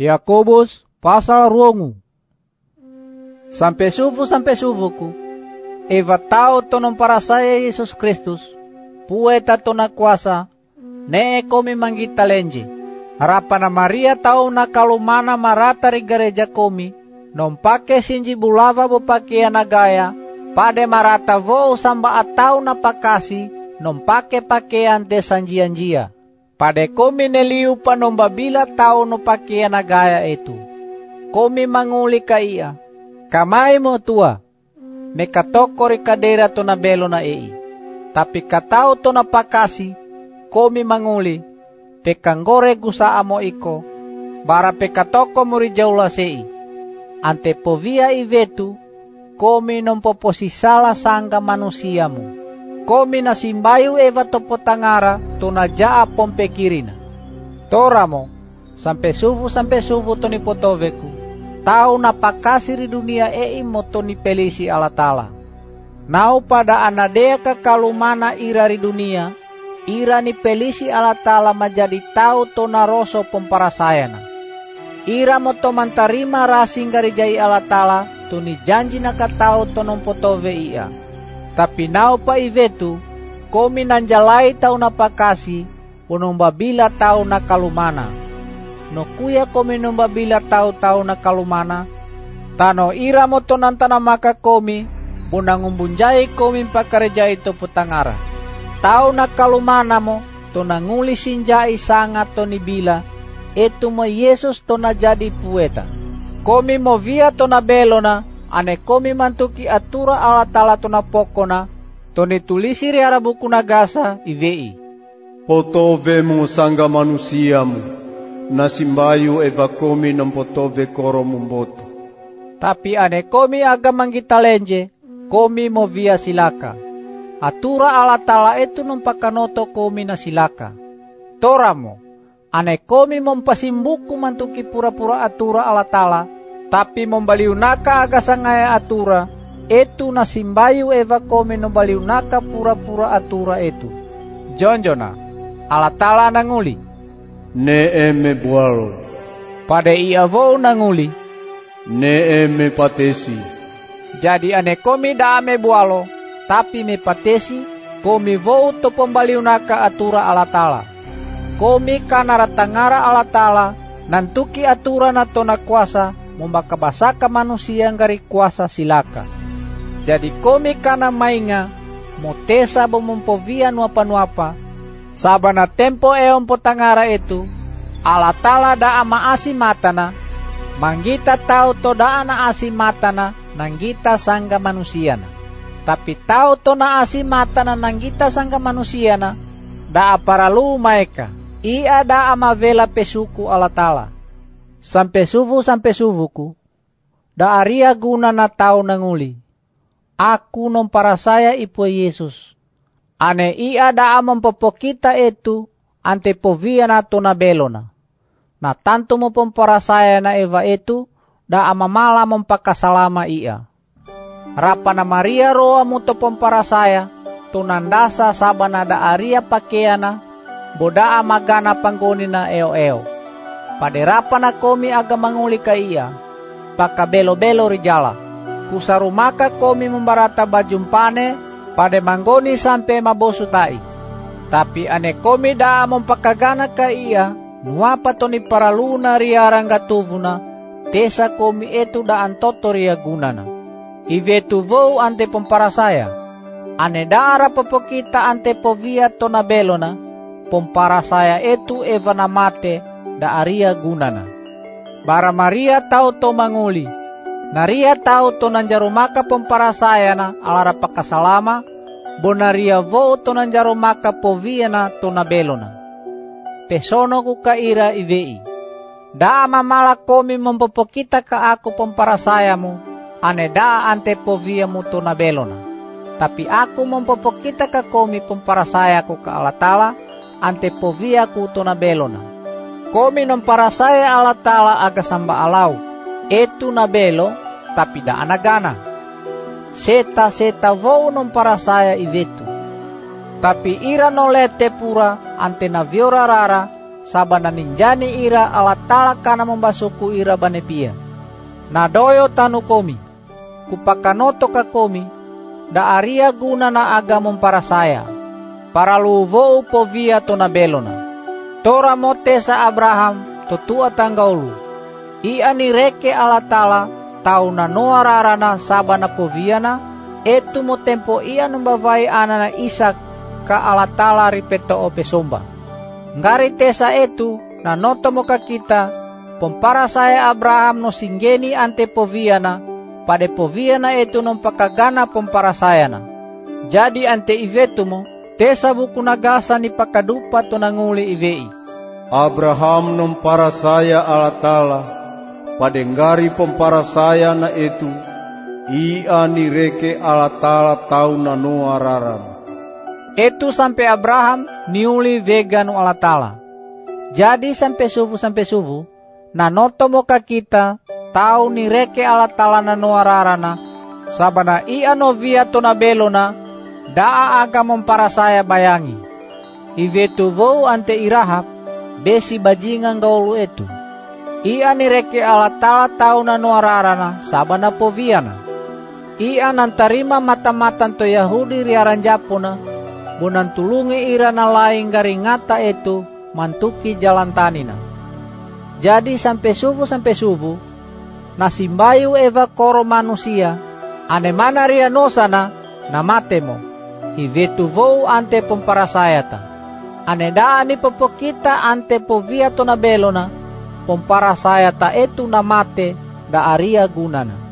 Yakobus pasal ruongu. Sampai subuh sampai subuhku. Eva tahu tonon para saya Yesus Kristus. Pueta tona kuasa. Ne komi manggita lenje. Harapana Maria tahu na kalumana marata ri gereja komi. Non pake sinji bulava bo pakaian nagaya. Pade marata vo samba atau na pakasi. Non pake pakaian de sanjian-jia. Pade komi neliu panombabila tao no pakia nagaya itu. Komi manguli ka iya. Kamay mo tua. Me katoko ri kadera to na belo na ii. Tapi katao to na pakasi. Komi manguli. Pekanggore gusa amo iko. Bara pekatoko muri jaula sei. Ante povia ivetu. Komi nompoposisala sangga manusiamu komi na simbayu eva topo tangara tuna jaa pompe kirina. Toramo, sampai suvu sampai suvu toni potoveku, tau na pakasiri dunia ei motoni pelisi alatala. Nau pada anadea kakalumana ira ri dunia, ira ni pelisi alatala majadi tau tona roso pomparasayana. Ira moto mantarima rasinggari jai alatala, tuni janji nakatau tonon potove iya tapi nao pa ivetu, komi nanjalai tau na pakasi, unombabila tau na kalumana. No kuya komi nombabila tau tau na kalumana, tano ira mo tonantana maka komi, bunangumbunjai komi pakareja itu putangara. Tau na kalumana mo, to nanguli sinjai sangat to bila, etu mo Yesus to pueta. Komi mo via to na belona, ane komi mantuki atura ala tala tona pokona, toni tulisi ri buku nagasa ivei. Potove mo sanga manusiamu, nasimbayu eva komi potove koro mumboto. Tapi ane komi aga manggita lenje, komi mo via silaka. Atura ala tala itu numpakanoto komi na silaka. Toramo, ane komi mompasimbuku mantuki pura-pura atura ala tala, tapi membaliunaka aga sangaya atura, etu na simbayu eva kome no baliunaka pura-pura atura etu. Jonjona, alatala nanguli. Ne eme bualo. Pada ia vou nanguli. Ne eme patesi. Jadi ane komi da ame bualo, tapi me patesi, komi vou to pembaliunaka atura alatala. Komi kana ratangara alatala, nantuki atura na tona kuasa, membakabasaka manusia yang gari kuasa silaka. Jadi komi kana mainga, motesa bomompovia nuapa-nuapa, sabana tempo eon potangara itu, alatala da ama asi matana, manggita tau to da ana asi matana, nanggita sangga manusiana. Tapi tau to na asi matana nanggita sangga manusiana, da aparalu maeka, ia da ama vela pesuku alatala sampai suvu sampai suvuku, da aria guna na tau nanguli. Aku nom para saya ipo Yesus. Ane ia da amam popo kita itu ante povia na to na belona. Na tanto mo para saya na eva itu da amamala mempakasalama ia. Rapa na Maria roa mo to para saya tunandasa sabana da aria pakeana boda amagana panggoni na eo-eo Paderapan komi aga manguli ka iya. Paka belo-belo rijala. Kusarumaka komi membarata bajumpane pada manggoni sampai mabosu tai. Tapi ane komi da mempakagana ka iya. Nuapa toni paraluna ria rangatuvuna. Tesa komi etu da antoto ria gunana. Ivetu vou ante pompara saya. Ane dara popokita ante povia tona belona. Pompara saya etu evana mate da aria gunana. Bara Maria tau to manguli. Naria tau to nanjarumaka pemparasayana alara pakasalama, bonaria vo to nanjarumaka poviana to nabelona. Pesono ku kaira ivei. Da mamala komi mempopokita ka aku pemparasayamu, ane da ante poviamu to nabelona. Tapi aku mempopokita ka komi pemparasayaku ka alatala, ante poviaku to nabelona Komi non para saya ala tala aga samba alau. Etu na belo, tapi da anagana. Seta seta vou non para saya ivetu. Tapi ira no lete pura ante na viora rara, sabana ninjani ira ala tala kana membasuku ira banepia. Na doyo tanu komi, kupakanoto ka komi, da aria guna na aga para saya. Para luvo povia to na belona. Tora motesa Abraham to tua tanggaulu. Ia ni reke ala tala tau na noa rarana sabana poviana, etu mo tempo ia numbavai anana Isak ka ala tala ripeto ope somba. Ngari tesa etu na noto mo ka kita, pompara saya Abraham no singgeni ante poviana, pade poviana etu no pakagana pompara saya na. Jadi ante ivetu tesa buku nagasa ni pakadupa to nanguli ivei. Abraham nom para saya ala tala, padengari pompara saya na itu, ia nireke ala tala tau na noa raram. Itu sampai Abraham niuli vegan ala tala. Jadi sampai subuh sampai subuh, na noto moka kita tau nireke ala tala na noa rarana, sabana ia novia to na belona, daa aga mompara saya bayangi. Ivetu vou ante irahap, besi bajingan gaulu itu. Ia nireke ala tala tau na nuararana sabana poviana. Ia nantarima mata-matan to Yahudi riaran Japuna, bunan tulungi ira na lain garingata itu mantuki jalan tanina. Jadi sampai subuh sampai subuh, nasimbayu eva koro manusia, ane mana ria nosana, na matemo, ivetu vou ante pomparasayata. Ane daani popokita ante povia to na belona, pompara saya ta etu na mate da aria gunana.